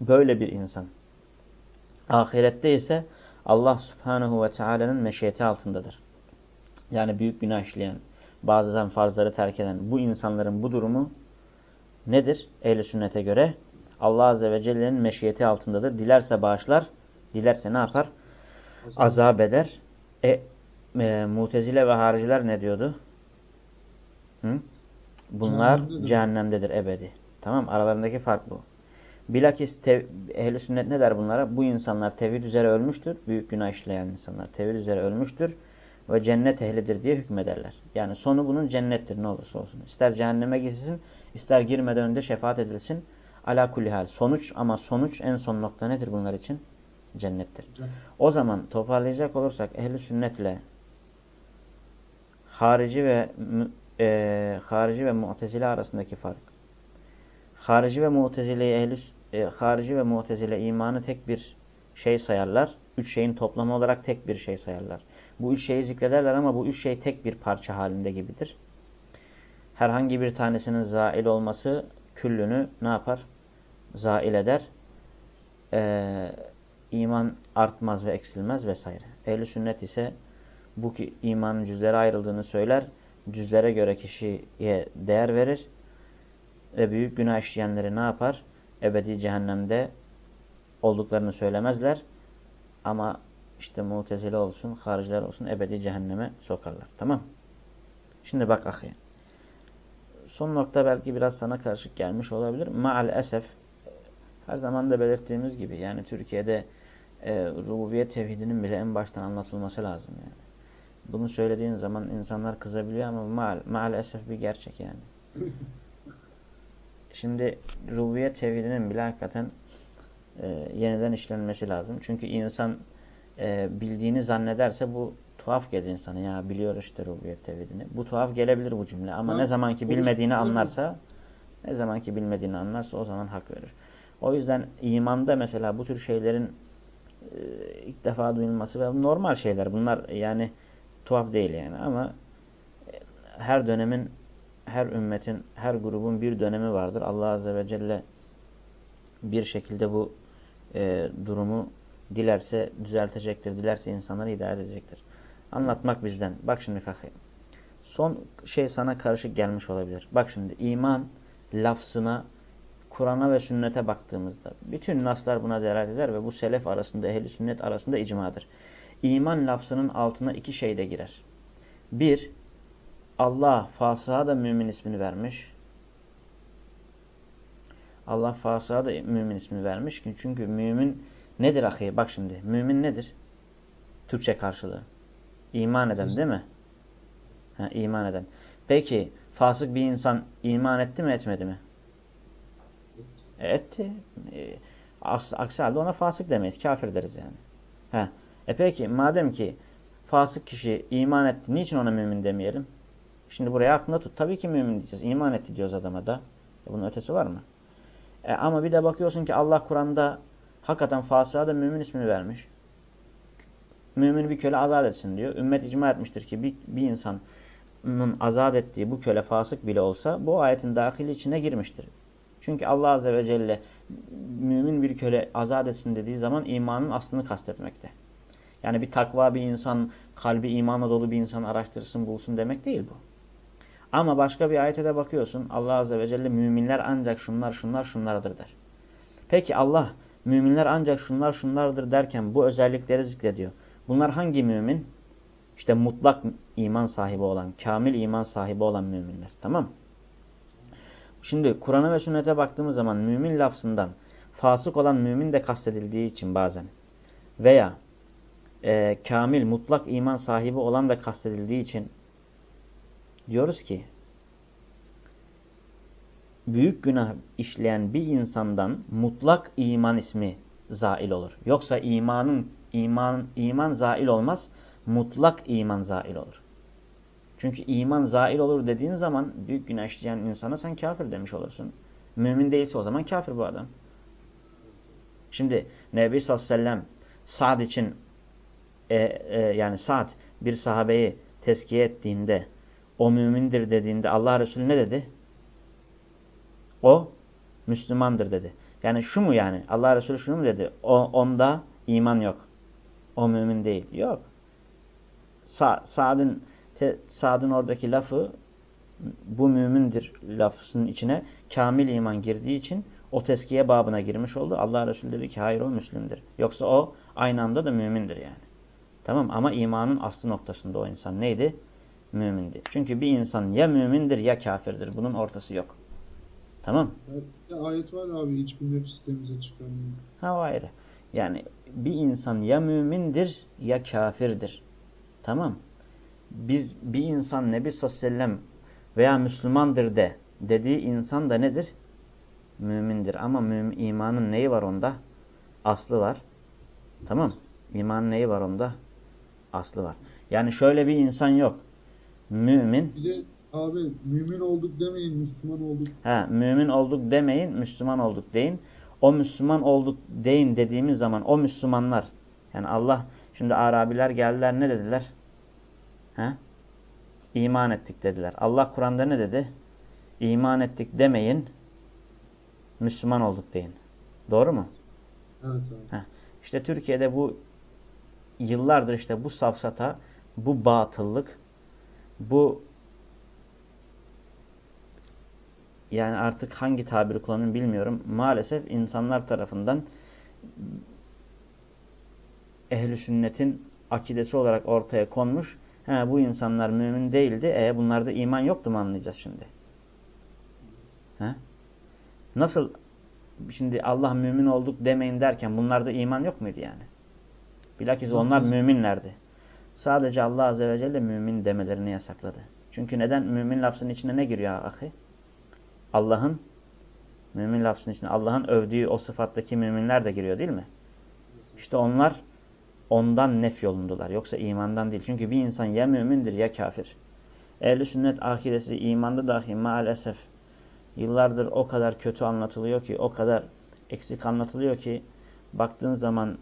böyle bir insan. Ahirette ise Allah subhanahu ve teala'nın meşiyeti altındadır. Yani büyük günah işleyen, bazen farzları terk eden bu insanların bu durumu nedir? Ehl-i sünnete göre Allah azze ve celle'nin meşiyeti altındadır. Dilerse bağışlar, dilerse ne yapar? Azap eder. E, e, mutezile ve hariciler ne diyordu? Hı? Bunlar Cehennemdedir. cehennemdedir ebedi. Tamam aralarındaki fark bu. Bilakis ehl sünnet ne der bunlara? Bu insanlar tevhid üzere ölmüştür. Büyük günah işleyen insanlar tevhid üzere ölmüştür. Ve cennet ehlidir diye hükmederler. Yani sonu bunun cennettir ne olursa olsun. İster cehenneme gitsin, ister girmeden önce şefaat edilsin. Ala kulli hal. Sonuç ama sonuç en son nokta nedir bunlar için? Cennettir. Cennet. O zaman toparlayacak olursak ehli sünnetle harici ve e, harici ve mu'tezile arasındaki fark. Harici ve mu'tezile ehli e, harici ve mu'tezile imanı tek bir şey sayarlar. Üç şeyin toplamı olarak tek bir şey sayarlar. Bu üç şeyi zikrederler ama bu üç şey tek bir parça halinde gibidir. Herhangi bir tanesinin zail olması küllünü ne yapar? Zail eder. Ee, iman artmaz ve eksilmez vesaire. Ehl-i sünnet ise bu ki imanın cüzlere ayrıldığını söyler. Cüzlere göre kişiye değer verir. Ve büyük günah işleyenleri ne yapar? Ebedi cehennemde olduklarını söylemezler. Ama işte mutezile olsun, hariciler olsun ebedi cehenneme sokarlar. Tamam Şimdi bak ahi. Son nokta belki biraz sana karışık gelmiş olabilir. Maal esef her zaman da belirttiğimiz gibi yani Türkiye'de e, rububiyet tevhidinin bile en baştan anlatılması lazım yani. Bunu söylediğin zaman insanlar kızabiliyor ama maal, maalesef bir gerçek yani. Şimdi rububiyet tevhidinin bile hakikaten e, yeniden işlenmesi lazım. Çünkü insan e, bildiğini zannederse bu tuhaf gelir insana. Ya biliyor işte rububiyet tevhidini. Bu tuhaf gelebilir bu cümle ama Ha, ne zaman ki bilmediğini anlarsa ne zaman ki bilmediğini anlarsa o zaman hak verir. O yüzden imanda mesela bu tür şeylerin e, ilk defa duyulması ve normal şeyler. Bunlar yani tuhaf değil yani ama e, her dönemin, her ümmetin, her grubun bir dönemi vardır. Allah Azze ve Celle bir şekilde bu e, durumu dilerse düzeltecektir, dilerse insanları hidayet edecektir. Anlatmak bizden. Bak şimdi kakayım. Son şey sana karışık gelmiş olabilir. Bak şimdi iman lafzına Kur'an'a ve sünnete baktığımızda bütün naslar buna delalet eder ve bu selef arasında, ehli sünnet arasında icmadır. İman lafzının altına iki şey de girer. Bir, Allah fasığa da mümin ismini vermiş. Allah fasığa da mümin ismini vermiş. Çünkü mümin nedir ahi? Bak şimdi mümin nedir? Türkçe karşılığı. İman eden değil mi? Ha, iman eden. Peki fasık bir insan iman etti mi etmedi mi? Etti. E, aksi halde ona fasık demeyiz. Kafir deriz yani. He. E peki madem ki fasık kişi iman etti. Niçin ona mümin demeyelim? Şimdi buraya aklında tut. Tabii ki mümin diyeceğiz. İman etti diyoruz adama da. E bunun ötesi var mı? E ama bir de bakıyorsun ki Allah Kur'an'da hakikaten fasığa da mümin ismini vermiş. Mümin bir köle azat etsin diyor. Ümmet icma etmiştir ki bir, bir insanın azat ettiği bu köle fasık bile olsa bu ayetin dahili içine girmiştir. Çünkü Allah Azze ve Celle mümin bir köle azat etsin dediği zaman imanın aslını kastetmekte. Yani bir takva bir insan, kalbi imanla dolu bir insan araştırsın, bulsun demek değil bu. Ama başka bir ayete de bakıyorsun. Allah Azze ve Celle müminler ancak şunlar şunlar şunlardır der. Peki Allah müminler ancak şunlar şunlardır derken bu özellikleri zikrediyor. Bunlar hangi mümin? İşte mutlak iman sahibi olan, kamil iman sahibi olan müminler. Tamam Şimdi Kur'an'a ve sünnete baktığımız zaman mümin lafzından fasık olan mümin de kastedildiği için bazen veya e, kamil, mutlak iman sahibi olan da kastedildiği için diyoruz ki büyük günah işleyen bir insandan mutlak iman ismi zail olur. Yoksa imanın iman iman zail olmaz, mutlak iman zail olur. Çünkü iman zail olur dediğin zaman büyük günah işleyen insana sen kafir demiş olursun. Mümin değilse o zaman kafir bu adam. Şimdi Nebi sallallahu aleyhi ve sellem Sa'd için e, e, yani Sa'd bir sahabeyi tezkiye ettiğinde o mümindir dediğinde Allah Resulü ne dedi? O Müslümandır dedi. Yani şu mu yani? Allah Resulü şunu mu dedi? O, onda iman yok. O mümin değil. Yok. Sa Sa'd'ın Sa'd'ın oradaki lafı bu mümindir lafının içine kamil iman girdiği için o teskiye babına girmiş oldu. Allah Resulü dedi ki hayır o Müslümdür. Yoksa o aynı anda da mümindir yani. Tamam ama imanın aslı noktasında o insan neydi? Mümindi. Çünkü bir insan ya mümindir ya kafirdir. Bunun ortası yok. Tamam. Ayet var abi hiçbir nefs temize çıkarmıyor. Ha o ayrı. Yani bir insan ya mümindir ya kafirdir. Tamam. Biz bir insan Nebi sallallahu aleyhi ve sellem veya Müslümandır de dediği insan da nedir? Mümindir. Ama mümin, imanın neyi var onda? Aslı var. Tamam. İmanın neyi var onda? Aslı var. Yani şöyle bir insan yok. Mümin. Bir de abi mümin olduk demeyin Müslüman olduk. He, mümin olduk demeyin, Müslüman olduk deyin. O Müslüman olduk deyin dediğimiz zaman o Müslümanlar yani Allah şimdi Arabiler geldiler ne dediler? He? İman ettik dediler. Allah Kur'an'da ne dedi? İman ettik demeyin, Müslüman olduk deyin. Doğru mu? Evet abi. Heh. İşte Türkiye'de bu yıllardır işte bu safsata, bu batıllık, bu yani artık hangi tabiri kullanayım bilmiyorum. Maalesef insanlar tarafından ehli sünnetin akidesi olarak ortaya konmuş. He, bu insanlar mümin değildi. E bunlarda iman yoktu mu anlayacağız şimdi? He? Nasıl şimdi Allah mümin olduk demeyin derken bunlarda iman yok muydu yani? Bilakis onlar müminlerdi. Sadece Allah Azze ve Celle mümin demelerini yasakladı. Çünkü neden? Mümin lafzının içine ne giriyor ahi? Allah'ın mümin lafzının içine Allah'ın övdüğü o sıfattaki müminler de giriyor değil mi? İşte onlar ondan nef yolundular. Yoksa imandan değil. Çünkü bir insan ya mümindir ya kafir. Ehl-i sünnet akidesi imanda dahi maalesef yıllardır o kadar kötü anlatılıyor ki, o kadar eksik anlatılıyor ki baktığın zaman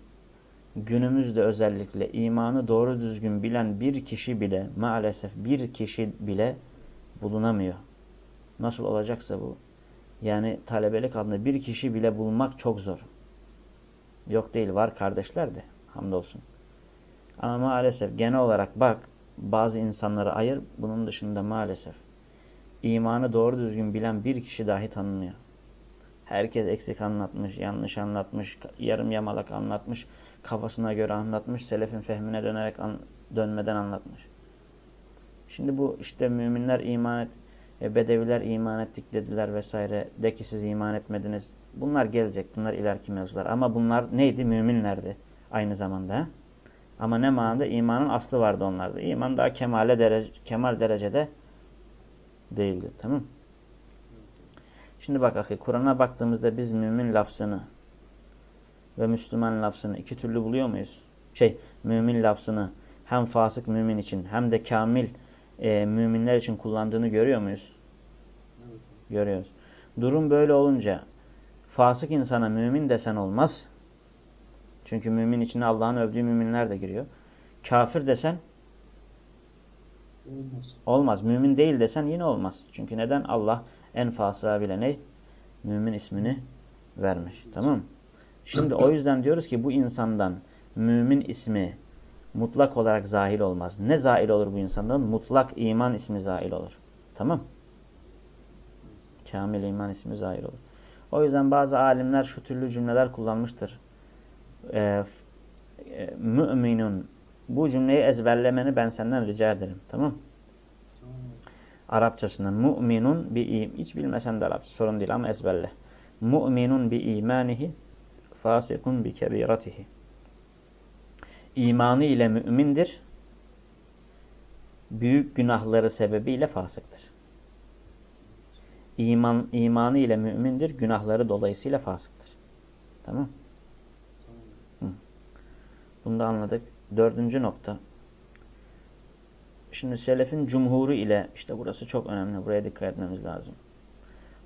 günümüzde özellikle imanı doğru düzgün bilen bir kişi bile maalesef bir kişi bile bulunamıyor. Nasıl olacaksa bu. Yani talebelik adında bir kişi bile bulmak çok zor. Yok değil var kardeşler de hamdolsun. Ama maalesef genel olarak bak bazı insanları ayır bunun dışında maalesef imanı doğru düzgün bilen bir kişi dahi tanınıyor. Herkes eksik anlatmış, yanlış anlatmış, yarım yamalak anlatmış, kafasına göre anlatmış, selefin fehmine dönerek an dönmeden anlatmış. Şimdi bu işte müminler iman et, e, bedeviler iman ettik dediler vesaire. De ki siz iman etmediniz. Bunlar gelecek. Bunlar ileriki mevzular. Ama bunlar neydi? Müminlerdi aynı zamanda. Ama ne manada? imanın aslı vardı onlarda. İman daha kemale derece, kemal derecede değildi. Tamam Şimdi bak ahi Kur'an'a baktığımızda biz mümin lafzını ve Müslüman lafzını iki türlü buluyor muyuz? Şey mümin lafzını hem fasık mümin için hem de kamil e, müminler için kullandığını görüyor muyuz? Evet. Görüyoruz. Durum böyle olunca fasık insana mümin desen olmaz. Çünkü mümin içine Allah'ın övdüğü müminler de giriyor. Kafir desen Olmaz. olmaz. Mümin değil desen yine olmaz. Çünkü neden? Allah en fasığa bile ne? Mümin ismini vermiş. Tamam Şimdi o yüzden diyoruz ki bu insandan mümin ismi mutlak olarak zahil olmaz. Ne zahil olur bu insandan? Mutlak iman ismi zahil olur. Tamam Kamil iman ismi zahil olur. O yüzden bazı alimler şu türlü cümleler kullanmıştır. Ee, e, müminun bu cümleyi ezberlemeni ben senden rica ederim. Tamam. Arapçasında mu'minun bi hiç bilmesen de Arapça sorun değil ama ezberle. Mu'minun bi imanihi fasikun bi kebiratihi. İmanı ile mümindir. Büyük günahları sebebiyle fasıktır. İman, imanı ile mümindir. Günahları dolayısıyla fasıktır. Tamam Tamam. Bunu da anladık. Dördüncü nokta. Şimdi selefin cumhuru ile işte burası çok önemli. Buraya dikkat etmemiz lazım.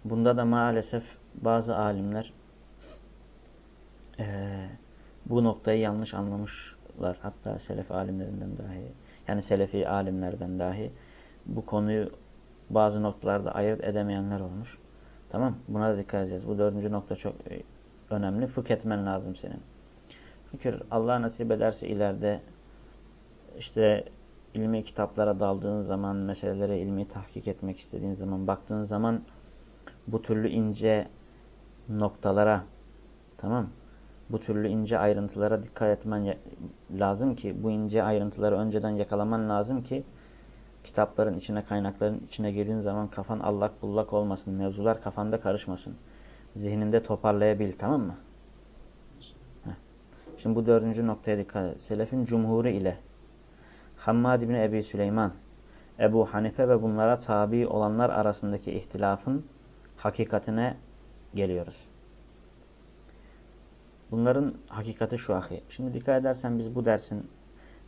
Bunda da maalesef bazı alimler e, bu noktayı yanlış anlamışlar. Hatta selef alimlerinden dahi yani selefi alimlerden dahi bu konuyu bazı noktalarda ayırt edemeyenler olmuş. Tamam Buna da dikkat edeceğiz. Bu dördüncü nokta çok e, önemli. Fıkh etmen lazım senin. Fikir Allah nasip ederse ileride işte ilmi kitaplara daldığın zaman, meselelere ilmi tahkik etmek istediğin zaman, baktığın zaman bu türlü ince noktalara tamam bu türlü ince ayrıntılara dikkat etmen lazım ki bu ince ayrıntıları önceden yakalaman lazım ki kitapların içine kaynakların içine girdiğin zaman kafan allak bullak olmasın mevzular kafanda karışmasın zihninde toparlayabil tamam mı? Heh. Şimdi bu dördüncü noktaya dikkat et. Selefin cumhuru ile Hammad bin Ebi Süleyman, Ebu Hanife ve bunlara tabi olanlar arasındaki ihtilafın hakikatine geliyoruz. Bunların hakikati şu ahi. Şimdi dikkat edersen biz bu dersin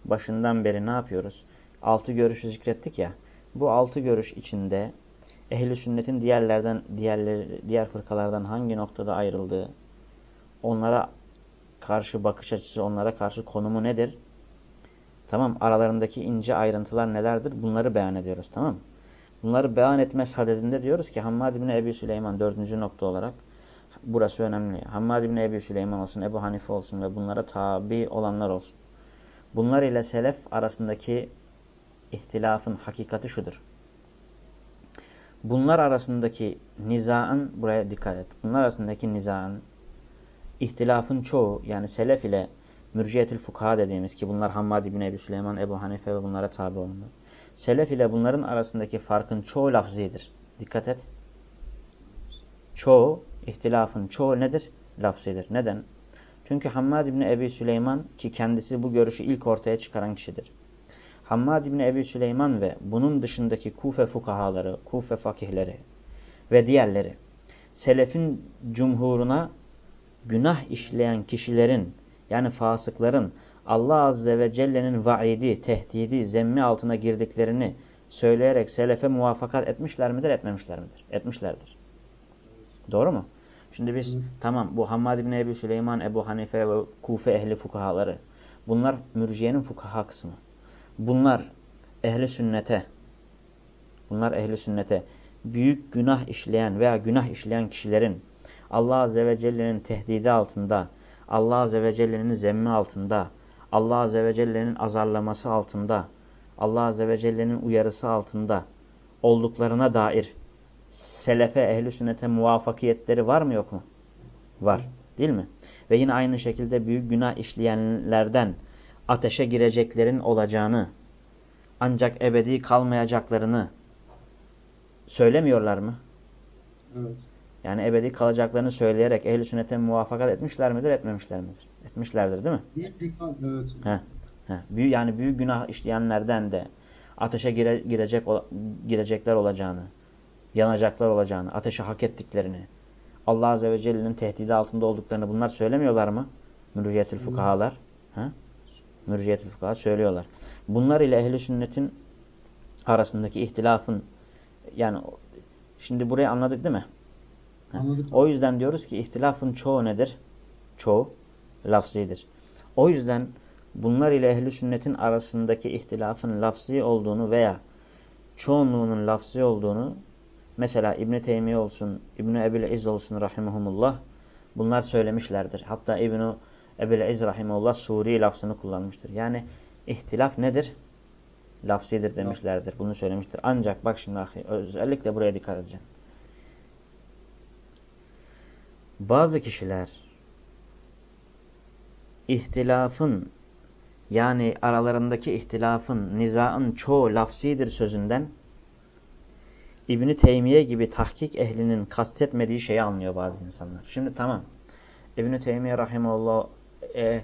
başından beri ne yapıyoruz? Altı görüşü zikrettik ya. Bu altı görüş içinde ehli sünnetin diğerlerden diğerleri, diğer fırkalardan hangi noktada ayrıldığı, onlara karşı bakış açısı, onlara karşı konumu nedir? Tamam aralarındaki ince ayrıntılar nelerdir? Bunları beyan ediyoruz tamam Bunları beyan etme sadedinde diyoruz ki Hammad bin Ebi Süleyman dördüncü nokta olarak burası önemli. Hammad bin Ebi Süleyman olsun, Ebu Hanife olsun ve bunlara tabi olanlar olsun. Bunlar ile selef arasındaki ihtilafın hakikati şudur. Bunlar arasındaki nizaın, buraya dikkat et. Bunlar arasındaki nizaın, ihtilafın çoğu yani selef ile mürciyetül fukaha dediğimiz ki bunlar Hammad bin Ebi Süleyman, Ebu Hanife ve bunlara tabi olanlar. Selef ile bunların arasındaki farkın çoğu lafzidir. Dikkat et. Çoğu, ihtilafın çoğu nedir? Lafzidir. Neden? Çünkü Hammad bin Ebi Süleyman ki kendisi bu görüşü ilk ortaya çıkaran kişidir. Hammad bin Ebi Süleyman ve bunun dışındaki Kufe fukahaları, Kufe fakihleri ve diğerleri selefin cumhuruna günah işleyen kişilerin yani fasıkların Allah Azze ve Celle'nin vaidi, tehdidi, zemmi altına girdiklerini söyleyerek selefe muvaffakat etmişler midir, etmemişler midir? Etmişlerdir. Doğru mu? Şimdi biz Hı. tamam bu Hammad bin Ebi Süleyman, Ebu Hanife ve Kufe ehli fukahaları bunlar mürciyenin fukaha kısmı. Bunlar ehli sünnete bunlar ehli sünnete büyük günah işleyen veya günah işleyen kişilerin Allah Azze ve Celle'nin tehdidi altında Allah Azze ve Celle'nin zemmi altında, Allah Azze ve Celle'nin azarlaması altında, Allah Azze ve Celle'nin uyarısı altında olduklarına dair selefe, ehli sünnete muvaffakiyetleri var mı yok mu? Var. Değil mi? Ve yine aynı şekilde büyük günah işleyenlerden ateşe gireceklerin olacağını, ancak ebedi kalmayacaklarını söylemiyorlar mı? Evet. Yani ebedi kalacaklarını söyleyerek ehl-i sünnete muvaffakat etmişler midir, etmemişler midir? Etmişlerdir değil mi? Büyük evet. He, he. Büyük, yani büyük günah işleyenlerden de ateşe gire, girecek, girecekler olacağını, yanacaklar olacağını, ateşe hak ettiklerini, Allah Azze ve Celle'nin tehdidi altında olduklarını bunlar söylemiyorlar mı? Mürciyetül fukahalar. He? Mürciyetül fukaha söylüyorlar. Bunlar ile ehli sünnetin arasındaki ihtilafın yani şimdi burayı anladık değil mi? Anladım. O yüzden diyoruz ki ihtilafın çoğu nedir? Çoğu lafzidir. O yüzden bunlar ile ehli sünnetin arasındaki ihtilafın lafzi olduğunu veya çoğunluğunun lafzi olduğunu mesela İbn Teymiye olsun, İbn Ebil İz olsun rahimehumullah bunlar söylemişlerdir. Hatta İbn Ebil İz rahimehullah Suri lafzını kullanmıştır. Yani ihtilaf nedir? Lafzidir demişlerdir. Bunu söylemiştir. Ancak bak şimdi özellikle buraya dikkat edeceksin. Bazı kişiler ihtilafın yani aralarındaki ihtilafın, nizaın çoğu lafzidir sözünden İbni Teymiye gibi tahkik ehlinin kastetmediği şeyi anlıyor bazı insanlar. Şimdi tamam. İbni Teymiye rahimullah e,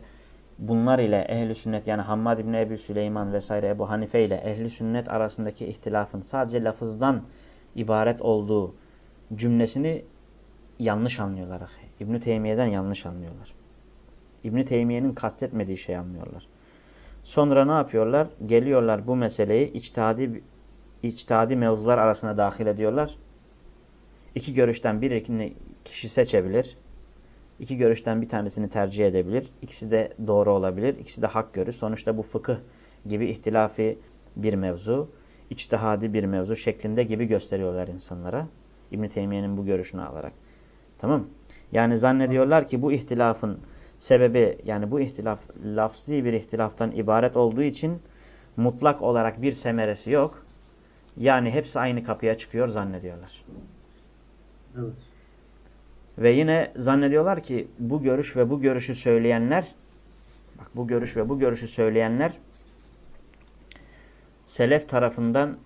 bunlar ile ehli sünnet yani Hammad İbni Ebu Süleyman vesaire Ebu Hanife ile ehli sünnet arasındaki ihtilafın sadece lafızdan ibaret olduğu cümlesini yanlış anlıyorlar. İbn-i Teymiye'den yanlış anlıyorlar. İbn-i Teymiye'nin kastetmediği şey anlıyorlar. Sonra ne yapıyorlar? Geliyorlar bu meseleyi içtihadi, içtihadi mevzular arasına dahil ediyorlar. İki görüşten birini kişi seçebilir. İki görüşten bir tanesini tercih edebilir. İkisi de doğru olabilir. İkisi de hak görür. Sonuçta bu fıkıh gibi ihtilafi bir mevzu, içtihadi bir mevzu şeklinde gibi gösteriyorlar insanlara. İbn Teymiye'nin bu görüşünü alarak. Tamam? Yani zannediyorlar ki bu ihtilafın sebebi yani bu ihtilaf lafzi bir ihtilaftan ibaret olduğu için mutlak olarak bir semeresi yok. Yani hepsi aynı kapıya çıkıyor zannediyorlar. Evet. Ve yine zannediyorlar ki bu görüş ve bu görüşü söyleyenler bak bu görüş ve bu görüşü söyleyenler selef tarafından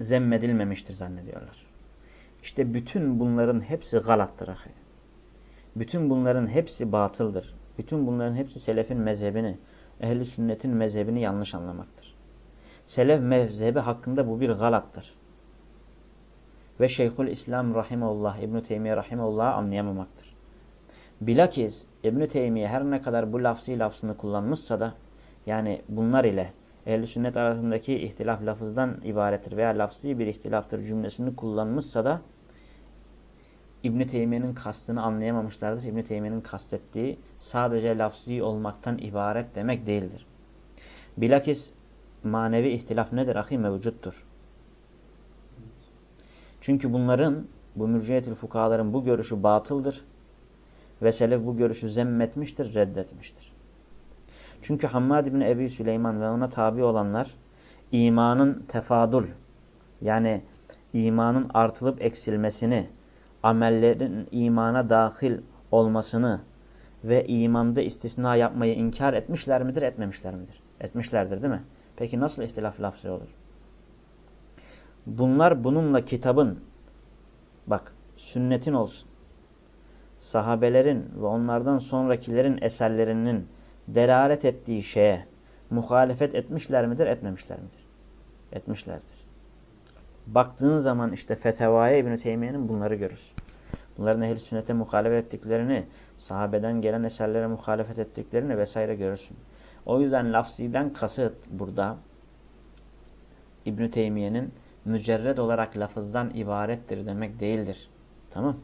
zemmedilmemiştir zannediyorlar. İşte bütün bunların hepsi galattır. Ahi. Bütün bunların hepsi batıldır. Bütün bunların hepsi selefin mezhebini, ehli sünnetin mezhebini yanlış anlamaktır. Selef mezhebi hakkında bu bir galattır. Ve Şeyhül İslam Rahimullah, İbn-i Teymiye Rahimullah'ı anlayamamaktır. Bilakis İbn-i Teymiye her ne kadar bu lafzı lafzını kullanmışsa da yani bunlar ile ehl sünnet arasındaki ihtilaf lafızdan ibarettir veya lafzi bir ihtilaftır cümlesini kullanmışsa da İbn Teymiye'nin kastını anlayamamışlardır. İbn Teymiye'nin kastettiği sadece lafzi olmaktan ibaret demek değildir. Bilakis manevi ihtilaf nedir? Ahi mevcuttur. Çünkü bunların, bu mürciyetül fukaların bu görüşü batıldır. Ve selef bu görüşü zemmetmiştir, reddetmiştir. Çünkü Hammad bin Ebi Süleyman ve ona tabi olanlar imanın tefadul yani imanın artılıp eksilmesini, amellerin imana dahil olmasını ve imanda istisna yapmayı inkar etmişler midir, etmemişler midir? Etmişlerdir değil mi? Peki nasıl ihtilaf lafzı olur? Bunlar bununla kitabın, bak sünnetin olsun, sahabelerin ve onlardan sonrakilerin eserlerinin delalet ettiği şeye muhalefet etmişler midir, etmemişler midir? Etmişlerdir. Baktığın zaman işte Fetevaya İbn-i Teymiye'nin bunları görürüz. Bunların ehl sünnete muhalefet ettiklerini, sahabeden gelen eserlere muhalefet ettiklerini vesaire görürsün. O yüzden lafziden kasıt burada İbn-i Teymiye'nin mücerred olarak lafızdan ibarettir demek değildir. Tamam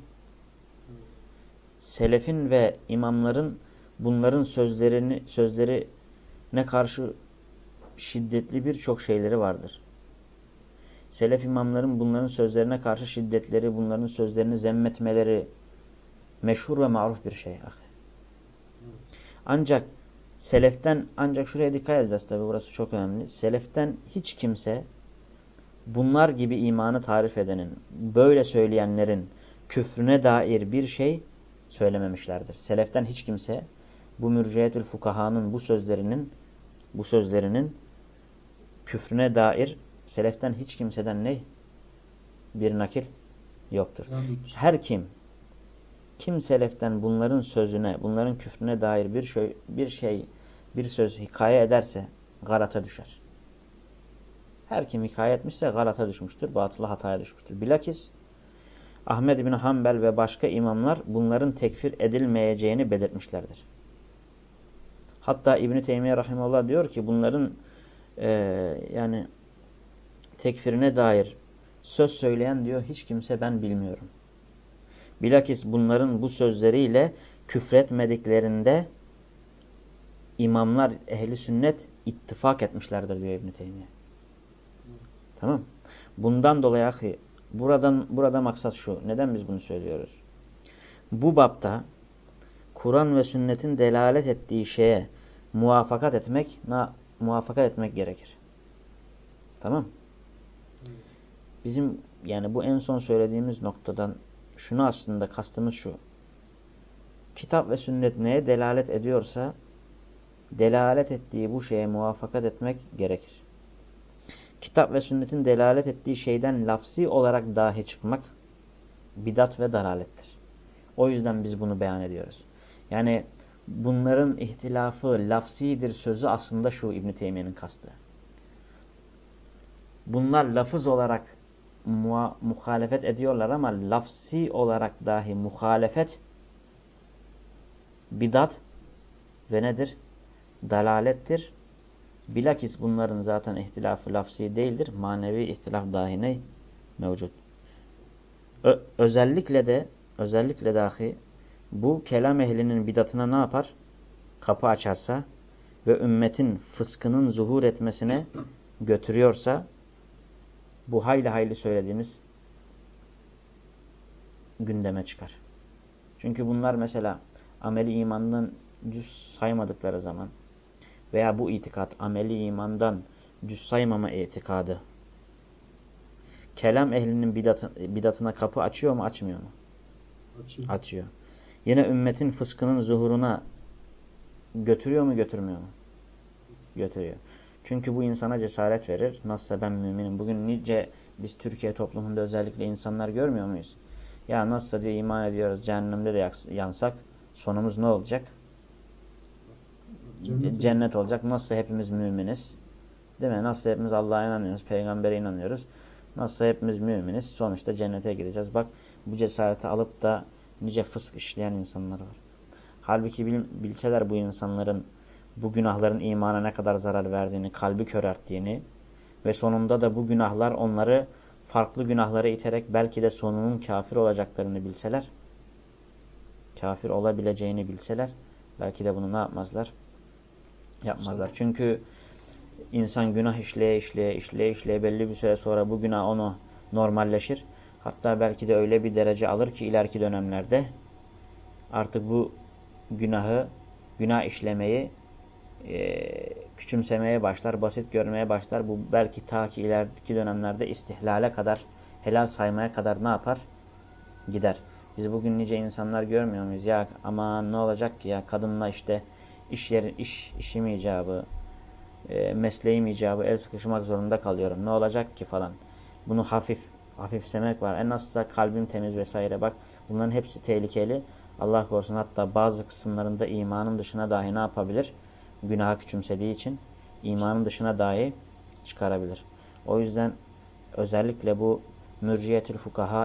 Selefin ve imamların bunların sözlerini sözleri ne karşı şiddetli birçok şeyleri vardır. Selef imamların bunların sözlerine karşı şiddetleri, bunların sözlerini zemmetmeleri meşhur ve maruf bir şey. Ancak seleften, ancak şuraya dikkat edeceğiz tabi burası çok önemli. Seleften hiç kimse bunlar gibi imanı tarif edenin, böyle söyleyenlerin küfrüne dair bir şey söylememişlerdir. Seleften hiç kimse bu mürciyetül fukahanın bu sözlerinin bu sözlerinin küfrüne dair seleften hiç kimseden ne? Bir nakil yoktur. Her kim kim seleften bunların sözüne, bunların küfrüne dair bir şey, bir şey, bir söz hikaye ederse galata düşer. Her kim hikaye etmişse galata düşmüştür, batıla hataya düşmüştür. Bilakis Ahmed bin Hanbel ve başka imamlar bunların tekfir edilmeyeceğini belirtmişlerdir. Hatta İbn-i Teymiye Rahimullah diyor ki bunların e, yani tekfirine dair söz söyleyen diyor hiç kimse ben bilmiyorum. Bilakis bunların bu sözleriyle küfretmediklerinde imamlar ehli sünnet ittifak etmişlerdir diyor İbn Teymiye. Tamam? Bundan dolayı ahi buradan burada maksat şu. Neden biz bunu söylüyoruz? Bu bapta Kur'an ve sünnetin delalet ettiği şeye muvafakat etmek, na, muvafakat etmek gerekir. Tamam? Bizim yani bu en son söylediğimiz noktadan şunu aslında kastımız şu. Kitap ve sünnet neye delalet ediyorsa delalet ettiği bu şeye muvafakat etmek gerekir. Kitap ve sünnetin delalet ettiği şeyden lafsi olarak dahi çıkmak bidat ve dalalettir. O yüzden biz bunu beyan ediyoruz. Yani bunların ihtilafı lafsidir sözü aslında şu İbn Teymiye'nin kastı. Bunlar lafız olarak muhalefet ediyorlar ama lafsi olarak dahi muhalefet bidat ve nedir? Dalalettir. Bilakis bunların zaten ihtilafı lafsi değildir. Manevi ihtilaf dahi ne? Mevcut. Ö- özellikle de özellikle dahi bu kelam ehlinin bidatına ne yapar? Kapı açarsa ve ümmetin fıskının zuhur etmesine götürüyorsa bu hayli hayli söylediğimiz gündeme çıkar. Çünkü bunlar mesela ameli imandan cüz saymadıkları zaman veya bu itikat ameli imandan cüz saymama itikadı kelam ehlinin bidatı, bidatına kapı açıyor mu açmıyor mu? Açık. Açıyor. Yine ümmetin fıskının zuhuruna götürüyor mu götürmüyor mu? Götürüyor. Çünkü bu insana cesaret verir. Nasılsa ben müminim. Bugün nice biz Türkiye toplumunda özellikle insanlar görmüyor muyuz? Ya nasılsa diye iman ediyoruz cehennemde de yansak sonumuz ne olacak? Cennet. Cennet olacak. Nasılsa hepimiz müminiz. Değil mi? Nasılsa hepimiz Allah'a inanıyoruz, peygambere inanıyoruz. Nasılsa hepimiz müminiz. Sonuçta cennete gideceğiz. Bak bu cesareti alıp da nice fısk işleyen insanlar var. Halbuki bil, bilseler bu insanların bu günahların imana ne kadar zarar verdiğini, kalbi körerttiğini ve sonunda da bu günahlar onları farklı günahlara iterek belki de sonunun kafir olacaklarını bilseler, kafir olabileceğini bilseler, belki de bunu ne yapmazlar? Yapmazlar. Çünkü insan günah işleye işleye işleye işleye belli bir süre sonra bu günah onu normalleşir. Hatta belki de öyle bir derece alır ki ileriki dönemlerde artık bu günahı, günah işlemeyi e, küçümsemeye başlar, basit görmeye başlar. Bu belki ta ki ileriki dönemlerde istihlale kadar, helal saymaya kadar ne yapar? Gider. Biz bugün nice insanlar görmüyor muyuz? Ya aman ne olacak ki ya kadınla işte iş yeri, iş, işim icabı, e, mesleğim icabı el sıkışmak zorunda kalıyorum. Ne olacak ki falan. Bunu hafif, hafifsemek var. En azından kalbim temiz vesaire bak. Bunların hepsi tehlikeli. Allah korusun hatta bazı kısımlarında imanın dışına dahi ne yapabilir? Günaha küçümsediği için imanın dışına dahi çıkarabilir. O yüzden özellikle bu mürciyetül fukaha